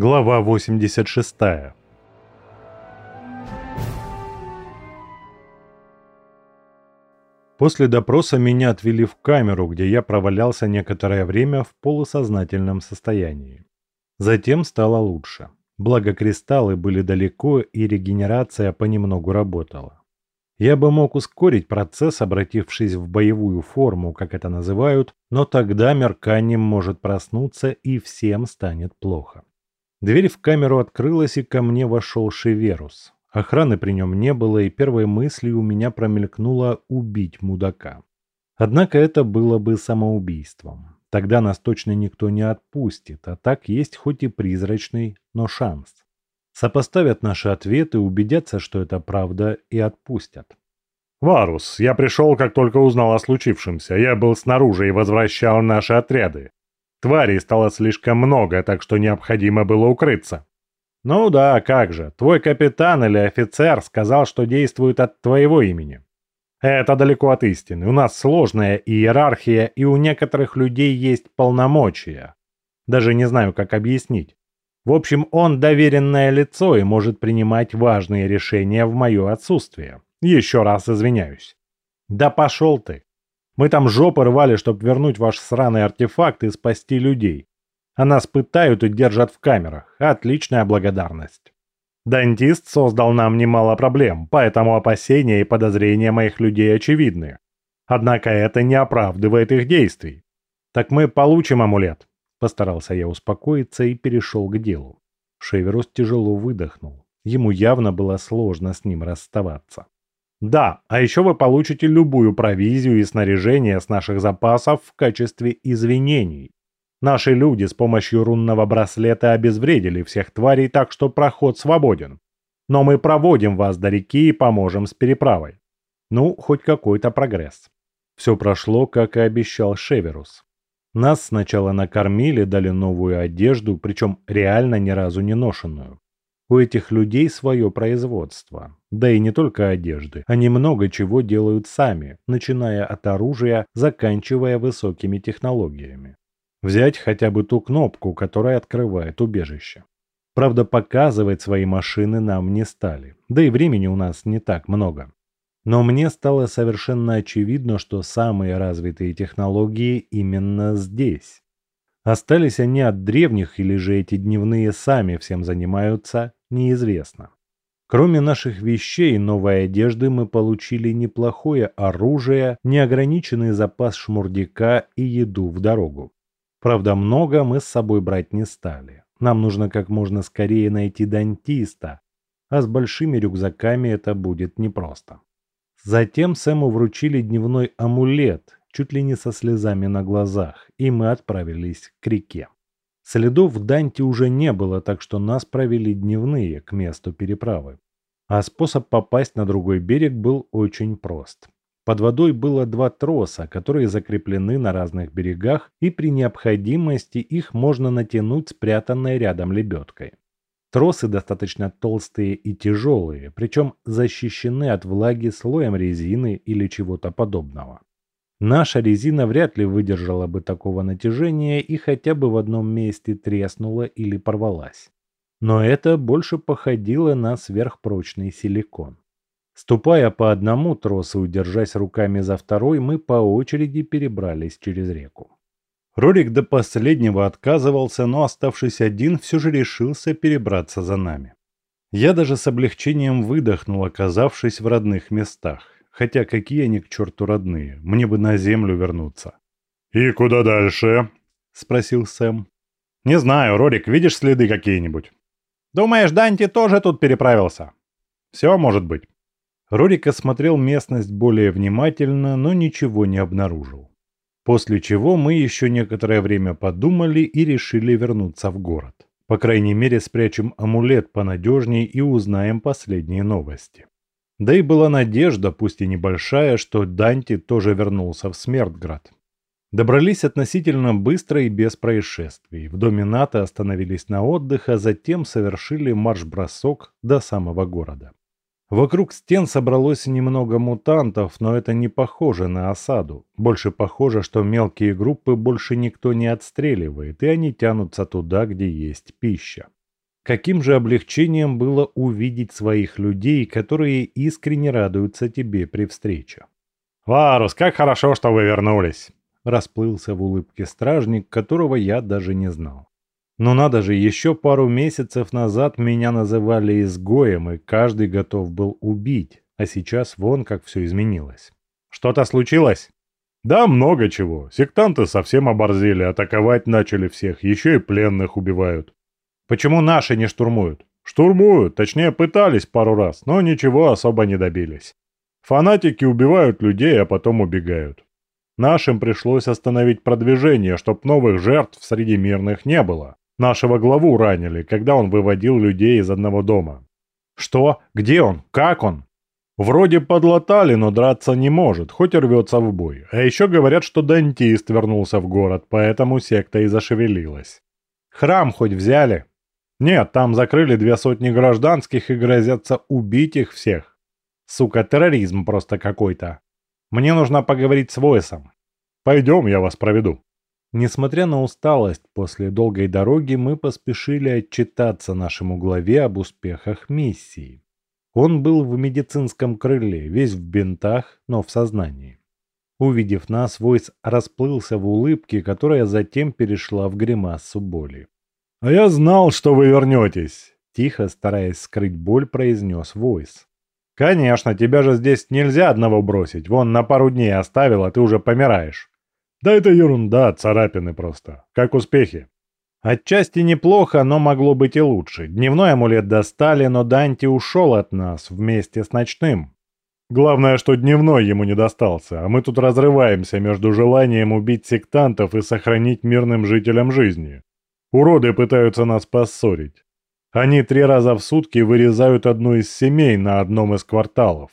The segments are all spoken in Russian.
Глава 86. После допроса меня отвели в камеру, где я провалялся некоторое время в полусознательном состоянии. Затем стало лучше. Благо кристаллы были далеко и регенерация понемногу работала. Я бы мог ускорить процесс, обратившись в боевую форму, как это называют, но тогда Мерканем может проснуться и всем станет плохо. Дверь в камеру открылась, и ко мне вошел Шеверус. Охраны при нем не было, и первой мыслью у меня промелькнуло убить мудака. Однако это было бы самоубийством. Тогда нас точно никто не отпустит, а так есть хоть и призрачный, но шанс. Сопоставят наши ответы, убедятся, что это правда, и отпустят. «Варус, я пришел, как только узнал о случившемся. Я был снаружи и возвращал наши отряды. Тварей стало слишком много, так что необходимо было укрыться. Ну да, как же, твой капитан или офицер сказал, что действует от твоего имени. Это далеко от истины. У нас сложная иерархия, и у некоторых людей есть полномочия. Даже не знаю, как объяснить. В общем, он доверенное лицо и может принимать важные решения в мое отсутствие. Еще раз извиняюсь. Да пошел ты. Мы там жопы рвали, чтобы вернуть ваш сраный артефакт и спасти людей. А нас пытают и держат в камерах. Отличная благодарность. Дантист создал нам немало проблем, поэтому опасения и подозрения моих людей очевидны. Однако это не оправдывает их действий. Так мы получим амулет. Постарался я успокоиться и перешел к делу. Шеверус тяжело выдохнул. Ему явно было сложно с ним расставаться. Да, а еще вы получите любую провизию и снаряжение с наших запасов в качестве извинений. Наши люди с помощью рунного браслета обезвредили всех тварей, так что проход свободен. Но мы проводим вас до реки и поможем с переправой. Ну, хоть какой-то прогресс. Все прошло, как и обещал Шеверус. Нас сначала накормили, дали новую одежду, причем реально ни разу не ношенную. У этих людей свое производство. Да и не только одежды. Они много чего делают сами, начиная от оружия, заканчивая высокими технологиями. Взять хотя бы ту кнопку, которая открывает убежище. Правда, показывать свои машины нам не стали. Да и времени у нас не так много. Но мне стало совершенно очевидно, что самые развитые технологии именно здесь. Остались они от древних или же эти дневные сами всем занимаются, неизвестно. Кроме наших вещей и новой одежды мы получили неплохое оружие, неограниченный запас шмурдяка и еду в дорогу. Правда, много мы с собой брать не стали. Нам нужно как можно скорее найти дантиста, а с большими рюкзаками это будет непросто. Затем Сэму вручили дневной амулет, чуть ли не со слезами на глазах, и мы отправились к реке. Следов в Данте уже не было, так что нас провели дневные к месту переправы. А способ попасть на другой берег был очень прост. Под водой было два троса, которые закреплены на разных берегах, и при необходимости их можно натянуть спрятанной рядом лебедкой. Тросы достаточно толстые и тяжелые, причем защищены от влаги слоем резины или чего-то подобного. Наша резина вряд ли выдержала бы такого натяжения и хотя бы в одном месте треснула или порвалась. Но это больше походило на сверхпрочный силикон. Ступая по одному тросу держась руками за второй, мы по очереди перебрались через реку. Рорик до последнего отказывался, но оставшись один, все же решился перебраться за нами. Я даже с облегчением выдохнул, оказавшись в родных местах. Хотя какие они к черту родные, мне бы на землю вернуться. «И куда дальше?» – спросил Сэм. «Не знаю, Рорик, видишь следы какие-нибудь?» «Думаешь, Данти тоже тут переправился?» «Все может быть». Рорик осмотрел местность более внимательно, но ничего не обнаружил. После чего мы еще некоторое время подумали и решили вернуться в город. По крайней мере, спрячем амулет понадежней и узнаем последние новости. Да и была надежда, пусть и небольшая, что Данти тоже вернулся в Смертград. Добрались относительно быстро и без происшествий. В доме НАТО остановились на отдых, а затем совершили марш-бросок до самого города. Вокруг стен собралось немного мутантов, но это не похоже на осаду. Больше похоже, что мелкие группы больше никто не отстреливает, и они тянутся туда, где есть пища. Каким же облегчением было увидеть своих людей, которые искренне радуются тебе при встрече. «Варус, как хорошо, что вы вернулись!» Расплылся в улыбке стражник, которого я даже не знал. Но надо же, еще пару месяцев назад меня называли изгоем, и каждый готов был убить, а сейчас вон как все изменилось. «Что-то случилось?» «Да, много чего. Сектанты совсем оборзели, атаковать начали всех, еще и пленных убивают. Почему наши не штурмуют? Штурмуют, точнее пытались пару раз, но ничего особо не добились. Фанатики убивают людей, а потом убегают. Нашим пришлось остановить продвижение, чтоб новых жертв среди мирных не было. Нашего главу ранили, когда он выводил людей из одного дома. Что? Где он? Как он? Вроде подлатали, но драться не может, хоть и рвется в бой. А еще говорят, что дантист вернулся в город, поэтому секта и зашевелилась. Храм хоть взяли? Нет, там закрыли две сотни гражданских и грозятся убить их всех. Сука, терроризм просто какой-то. Мне нужно поговорить с Войсом. Пойдем, я вас проведу. Несмотря на усталость после долгой дороги, мы поспешили отчитаться нашему главе об успехах миссии. Он был в медицинском крыле, весь в бинтах, но в сознании. Увидев нас, Войс расплылся в улыбке, которая затем перешла в гримасу боли. «А я знал, что вы вернетесь!» Тихо, стараясь скрыть боль, произнес Войс. «Конечно, тебя же здесь нельзя одного бросить. Вон на пару дней оставил, а ты уже помираешь». «Да это ерунда, царапины просто. Как успехи?» Отчасти неплохо, но могло быть и лучше. Дневной амулет достали, но Данти ушел от нас вместе с ночным. Главное, что дневной ему не достался, а мы тут разрываемся между желанием убить сектантов и сохранить мирным жителям жизни. Уроды пытаются нас поссорить. Они три раза в сутки вырезают одну из семей на одном из кварталов.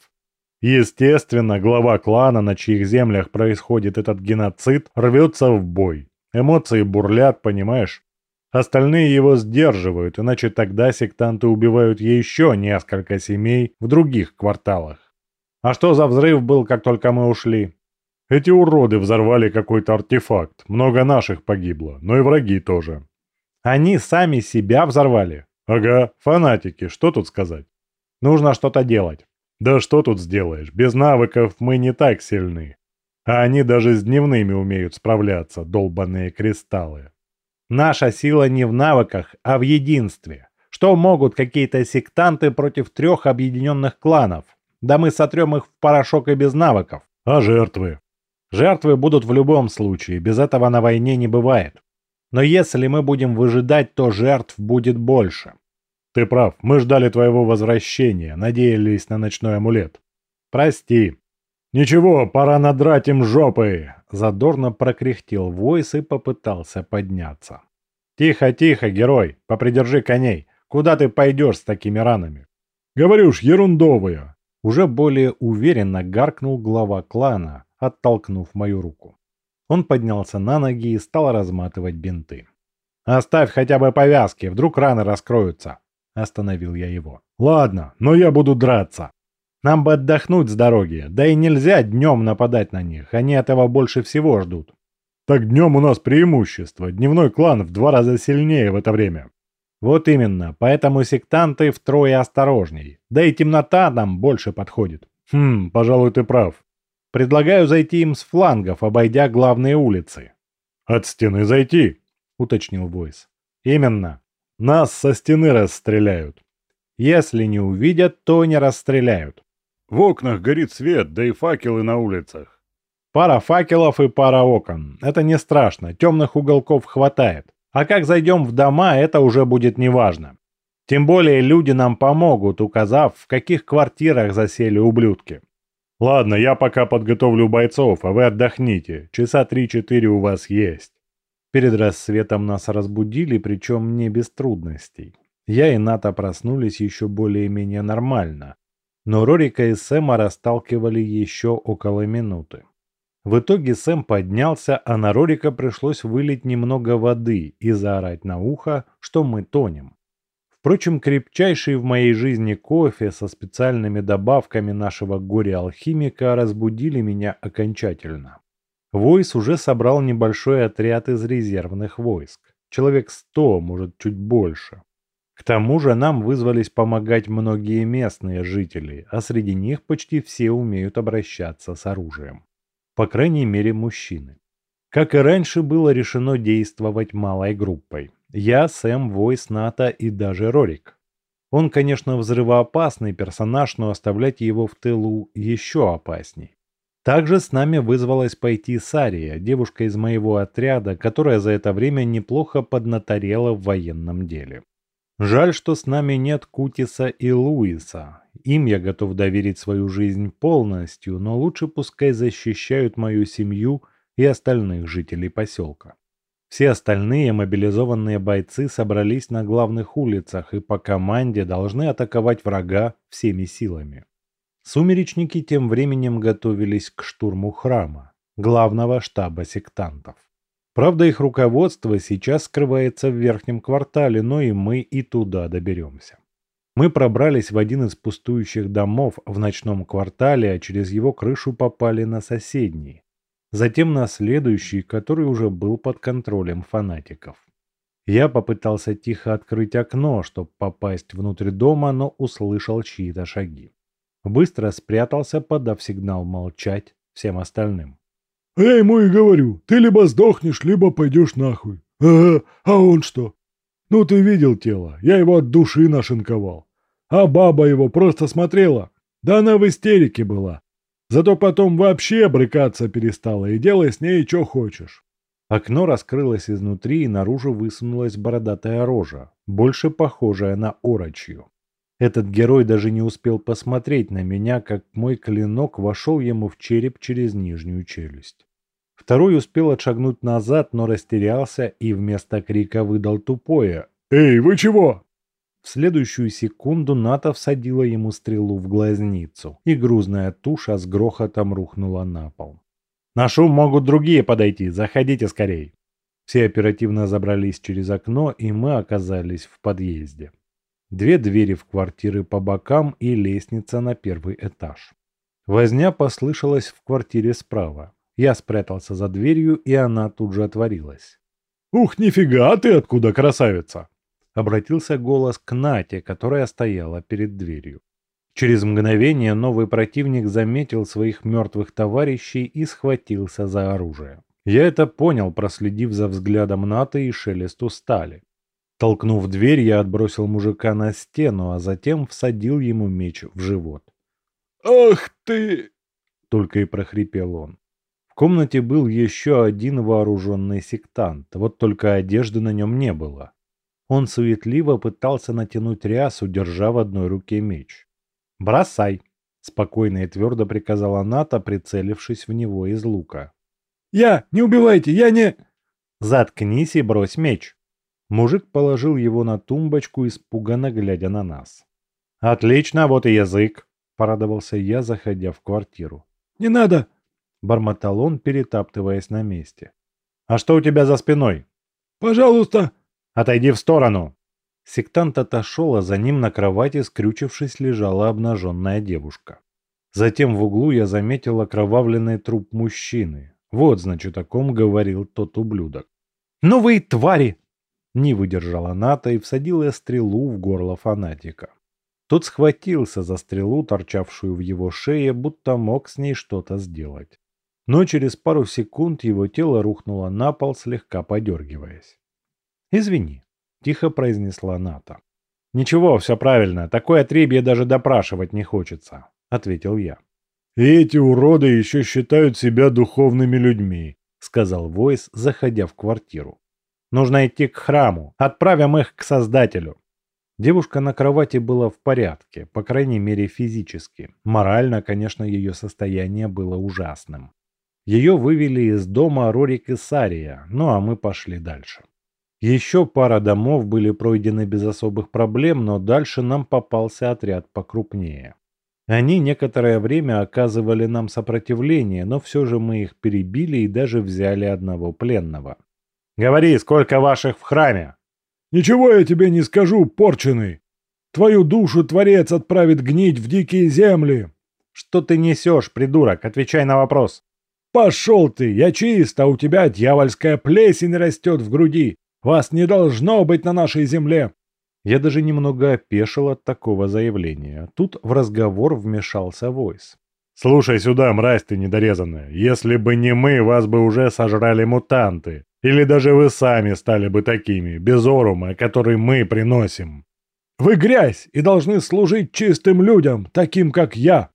Естественно, глава клана, на чьих землях происходит этот геноцид, рвется в бой. Эмоции бурлят, понимаешь? Остальные его сдерживают, иначе тогда сектанты убивают еще несколько семей в других кварталах. А что за взрыв был, как только мы ушли? Эти уроды взорвали какой-то артефакт. Много наших погибло, но и враги тоже. Они сами себя взорвали. Ага, фанатики, что тут сказать? Нужно что-то делать. Да что тут сделаешь, без навыков мы не так сильны. А они даже с дневными умеют справляться, долбанные кристаллы. Наша сила не в навыках, а в единстве. Что могут какие-то сектанты против трех объединенных кланов? Да мы сотрем их в порошок и без навыков. А жертвы? Жертвы будут в любом случае, без этого на войне не бывает. Но если мы будем выжидать, то жертв будет больше. Ты прав, мы ждали твоего возвращения, надеялись на ночной амулет. Прости. Ничего, пора надрать им жопы. Задорно прокряхтел Войс и попытался подняться. Тихо, тихо, герой, попридержи коней. Куда ты пойдешь с такими ранами? Говорю ж, ерундовые. Уже более уверенно гаркнул глава клана, оттолкнув мою руку. Он поднялся на ноги и стал разматывать бинты. «Оставь хотя бы повязки, вдруг раны раскроются», – остановил я его. «Ладно, но я буду драться». «Нам бы отдохнуть с дороги, да и нельзя днем нападать на них, они этого больше всего ждут». «Так днем у нас преимущество, дневной клан в два раза сильнее в это время». «Вот именно, поэтому сектанты втрое осторожней, да и темнота нам больше подходит». «Хм, пожалуй, ты прав. Предлагаю зайти им с флангов, обойдя главные улицы. От стены зайти, уточнил Войс. Именно. Нас со стены расстреляют. Если не увидят, то не расстреляют. В окнах горит свет, да и факелы на улицах. Пара факелов и пара окон. Это не страшно, темных уголков хватает. А как зайдем в дома, это уже будет неважно. Тем более люди нам помогут, указав, в каких квартирах засели ублюдки. Ладно, я пока подготовлю бойцов, а вы отдохните. Часа три-четыре у вас есть. Перед рассветом нас разбудили, причем не без трудностей. Я и Ната проснулись еще более-менее нормально, но Рорика и Сэма расталкивали еще около минуты. В итоге Сэм поднялся, а на Рорика пришлось вылить немного воды и заорать на ухо, что мы тонем. Впрочем, крепчайший в моей жизни кофе со специальными добавками нашего горе-алхимика разбудили меня окончательно. Войс уже собрал небольшой отряд из резервных войск. Человек сто, может, чуть больше. К тому же нам вызвались помогать многие местные жители, а среди них почти все умеют обращаться с оружием. По крайней мере, мужчины. Как и раньше, было решено действовать малой группой. Я, Сэм, Войс, Ната и даже Рорик. Он, конечно, взрывоопасный персонаж, но оставлять его в тылу еще опасней. Также с нами вызвалась пойти Сария, девушка из моего отряда, которая за это время неплохо поднаторела в военном деле. Жаль, что с нами нет Кутиса и Луиса. Им я готов доверить свою жизнь полностью, но лучше пускай защищают мою семью и остальных жителей поселка. Все остальные мобилизованные бойцы собрались на главных улицах и по команде должны атаковать врага всеми силами. Сумеречники тем временем готовились к штурму храма, главного штаба сектантов. Правда, их руководство сейчас скрывается в верхнем квартале, но и мы и туда доберемся. Мы пробрались в один из пустующих домов в ночном квартале, а через его крышу попали на соседний. Затем на следующий, который уже был под контролем фанатиков. Я попытался тихо открыть окно, чтобы попасть внутрь дома, но услышал чьи-то шаги. Быстро спрятался, подав сигнал молчать всем остальным. «Я ему и говорю, ты либо сдохнешь, либо пойдешь нахуй. Ага, а он что? Ну ты видел тело, я его от души нашинковал. А баба его просто смотрела. Да она в истерике была. Зато потом вообще брыкаться перестала и делай с ней что хочешь». Окно раскрылось изнутри, и наружу высунулась бородатая рожа, больше похожая на орочью. Этот герой даже не успел посмотреть на меня, как мой клинок вошел ему в череп через нижнюю челюсть. Второй успел отшагнуть назад, но растерялся и вместо крика выдал тупое «Эй, вы чего?» В следующую секунду Ната всадила ему стрелу в глазницу, и грузная туша с грохотом рухнула на пол. «На шум могут другие подойти, заходите скорей!» Все оперативно забрались через окно, и мы оказались в подъезде две двери в квартиры по бокам и лестница на первый этаж. Возня послышалась в квартире справа. Я спрятался за дверью, и она тут же отворилась. «Ух, нифига, ты откуда, красавица?» Обратился голос к Нате, которая стояла перед дверью. Через мгновение новый противник заметил своих мертвых товарищей и схватился за оружие. Я это понял, проследив за взглядом Наты и шелесту стали. Толкнув дверь, я отбросил мужика на стену, а затем всадил ему меч в живот. «Ах ты!» — только и прохрипел он. В комнате был еще один вооруженный сектант, вот только одежды на нем не было. Он суетливо пытался натянуть рясу, держа в одной руке меч. «Бросай!» — спокойно и твердо приказала Ната, прицелившись в него из лука. «Я! Не убивайте! Я не...» «Заткнись и брось меч!» Мужик положил его на тумбочку, испуганно глядя на нас. «Отлично, вот и язык!» – порадовался я, заходя в квартиру. «Не надо!» – бормотал он, перетаптываясь на месте. «А что у тебя за спиной?» «Пожалуйста!» «Отойди в сторону!» Сектант отошел, а за ним на кровати, скрючившись, лежала обнаженная девушка. Затем в углу я заметил окровавленный труп мужчины. Вот, значит, о ком говорил тот ублюдок. «Ну вы твари!» Не выдержала Ната и всадила стрелу в горло фанатика. Тот схватился за стрелу, торчавшую в его шее, будто мог с ней что-то сделать. Но через пару секунд его тело рухнуло на пол, слегка подергиваясь. «Извини», — тихо произнесла Ната. «Ничего, все правильно. Такое отребье даже допрашивать не хочется», — ответил я. эти уроды еще считают себя духовными людьми», — сказал Войс, заходя в квартиру. Нужно идти к храму. Отправим их к Создателю. Девушка на кровати была в порядке, по крайней мере физически. Морально, конечно, ее состояние было ужасным. Ее вывели из дома Рорик и Сария, ну а мы пошли дальше. Еще пара домов были пройдены без особых проблем, но дальше нам попался отряд покрупнее. Они некоторое время оказывали нам сопротивление, но все же мы их перебили и даже взяли одного пленного. Говори, сколько ваших в храме?» «Ничего я тебе не скажу, порченый. Твою душу Творец отправит гнить в дикие земли». «Что ты несешь, придурок? Отвечай на вопрос». «Пошел ты, я чист, а у тебя дьявольская плесень растет в груди. Вас не должно быть на нашей земле». Я даже немного опешил от такого заявления. Тут в разговор вмешался Войс. «Слушай сюда, мразь ты недорезанная. Если бы не мы, вас бы уже сожрали мутанты. Или даже вы сами стали бы такими, без орума, который мы приносим. Вы грязь и должны служить чистым людям, таким как я!»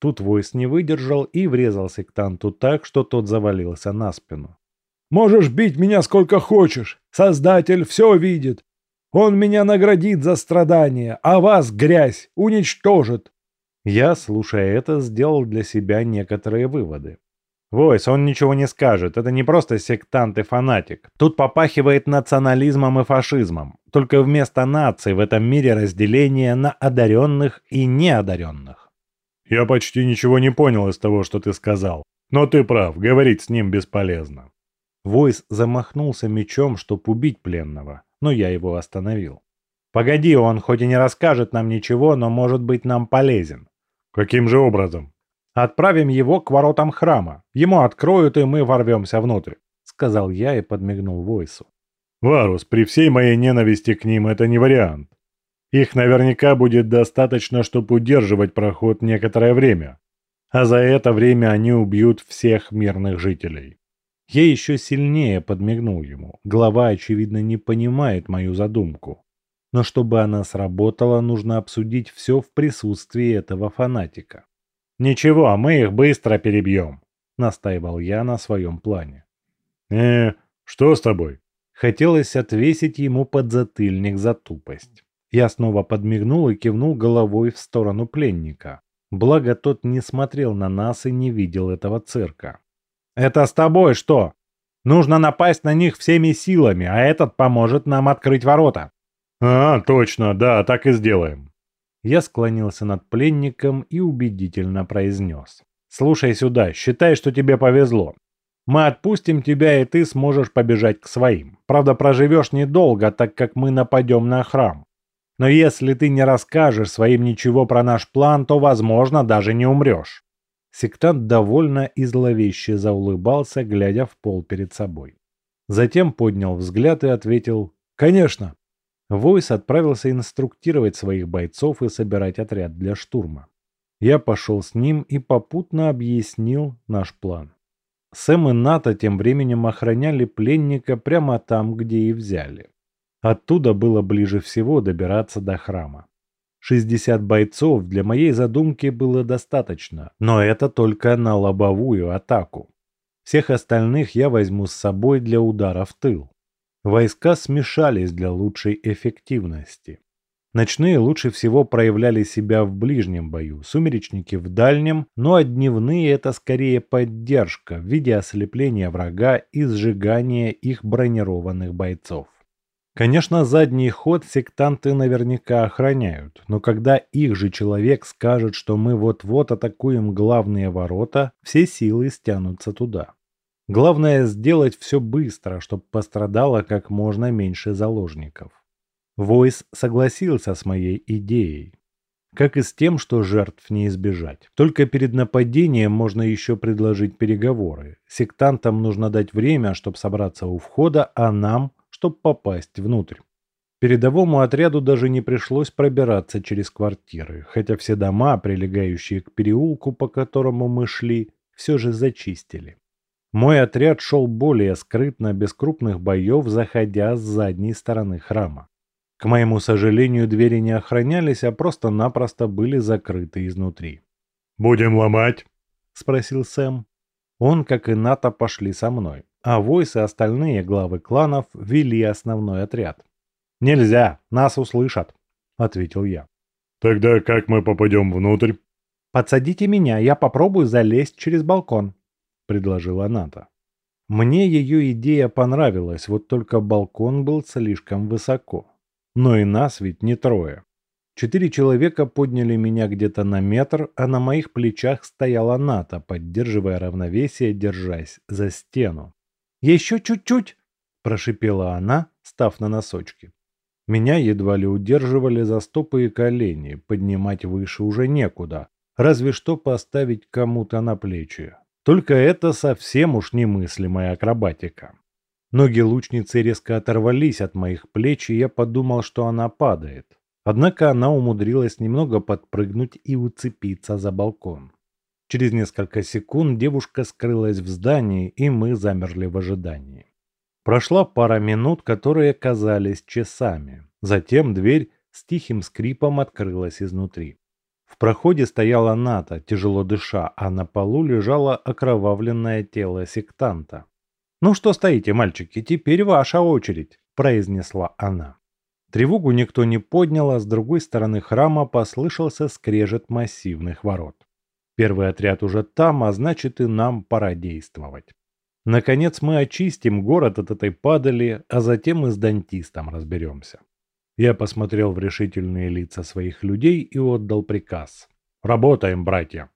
Тут Войс не выдержал и врезал сектанту так, что тот завалился на спину. «Можешь бить меня сколько хочешь. Создатель все видит. Он меня наградит за страдания, а вас, грязь, уничтожит. Я, слушая это, сделал для себя некоторые выводы. Войс, он ничего не скажет, это не просто сектант и фанатик. Тут попахивает национализмом и фашизмом. Только вместо наций в этом мире разделение на одаренных и неодаренных. Я почти ничего не понял из того, что ты сказал. Но ты прав, говорить с ним бесполезно. Войс замахнулся мечом, чтоб убить пленного но я его остановил. «Погоди, он хоть и не расскажет нам ничего, но может быть нам полезен». «Каким же образом?» «Отправим его к воротам храма. Ему откроют, и мы ворвемся внутрь», — сказал я и подмигнул Войсу. «Варус, при всей моей ненависти к ним это не вариант. Их наверняка будет достаточно, чтобы удерживать проход некоторое время. А за это время они убьют всех мирных жителей. Я еще сильнее подмигнул ему. Глава, очевидно, не понимает мою задумку. Но чтобы она сработала, нужно обсудить все в присутствии этого фанатика. «Ничего, мы их быстро перебьем», — настаивал я на своем плане. «Э, что с тобой?» Хотелось отвесить ему подзатыльник за тупость. Я снова подмигнул и кивнул головой в сторону пленника. Благо тот не смотрел на нас и не видел этого цирка. Это с тобой что? Нужно напасть на них всеми силами, а этот поможет нам открыть ворота. А, точно, да, так и сделаем. Я склонился над пленником и убедительно произнес. Слушай сюда, считай, что тебе повезло. Мы отпустим тебя, и ты сможешь побежать к своим. Правда, проживешь недолго, так как мы нападем на храм. Но если ты не расскажешь своим ничего про наш план, то, возможно, даже не умрешь. Сектант довольно и зловеще заулыбался, глядя в пол перед собой. Затем поднял взгляд и ответил «Конечно». Войс отправился инструктировать своих бойцов и собирать отряд для штурма. Я пошел с ним и попутно объяснил наш план. Сэм и Ната тем временем охраняли пленника прямо там, где и взяли. Оттуда было ближе всего добираться до храма. 60 бойцов для моей задумки было достаточно, но это только на лобовую атаку. Всех остальных я возьму с собой для удара в тыл. Войска смешались для лучшей эффективности. Ночные лучше всего проявляли себя в ближнем бою, сумеречники в дальнем, ну а дневные это скорее поддержка в виде ослепления врага и сжигания их бронированных бойцов. Конечно, задний ход сектанты наверняка охраняют, но когда их же человек скажет, что мы вот-вот атакуем главные ворота, все силы стянутся туда. Главное сделать все быстро, чтобы пострадало как можно меньше заложников. Войс согласился с моей идеей. Как и с тем, что жертв не избежать. Только перед нападением можно еще предложить переговоры. Сектантам нужно дать время, чтобы собраться у входа, а нам чтобы попасть внутрь. Передовому отряду даже не пришлось пробираться через квартиры, хотя все дома, прилегающие к переулку, по которому мы шли, все же зачистили. Мой отряд шел более скрытно, без крупных боев, заходя с задней стороны храма. К моему сожалению, двери не охранялись, а просто-напросто были закрыты изнутри. «Будем ломать?» – спросил Сэм. Он, как и Ната, пошли со мной а Войс и остальные главы кланов вели основной отряд. «Нельзя, нас услышат», — ответил я. «Тогда как мы попадем внутрь?» «Подсадите меня, я попробую залезть через балкон», — предложила Ната. Мне ее идея понравилась, вот только балкон был слишком высоко. Но и нас ведь не трое. Четыре человека подняли меня где-то на метр, а на моих плечах стояла Ната, поддерживая равновесие, держась за стену. «Еще чуть-чуть!» – прошипела она, став на носочки. Меня едва ли удерживали за стопы и колени, поднимать выше уже некуда, разве что поставить кому-то на плечи. Только это совсем уж немыслимая акробатика. Ноги лучницы резко оторвались от моих плеч, и я подумал, что она падает. Однако она умудрилась немного подпрыгнуть и уцепиться за балкон. Через несколько секунд девушка скрылась в здании, и мы замерли в ожидании. Прошла пара минут, которые казались часами. Затем дверь с тихим скрипом открылась изнутри. В проходе стояла Ната, тяжело дыша, а на полу лежало окровавленное тело сектанта. «Ну что стоите, мальчики, теперь ваша очередь», – произнесла она. Тревогу никто не поднял, а с другой стороны храма послышался скрежет массивных ворот. Первый отряд уже там, а значит и нам пора действовать. Наконец мы очистим город от этой падали, а затем и с дантистом разберемся. Я посмотрел в решительные лица своих людей и отдал приказ. «Работаем, братья!»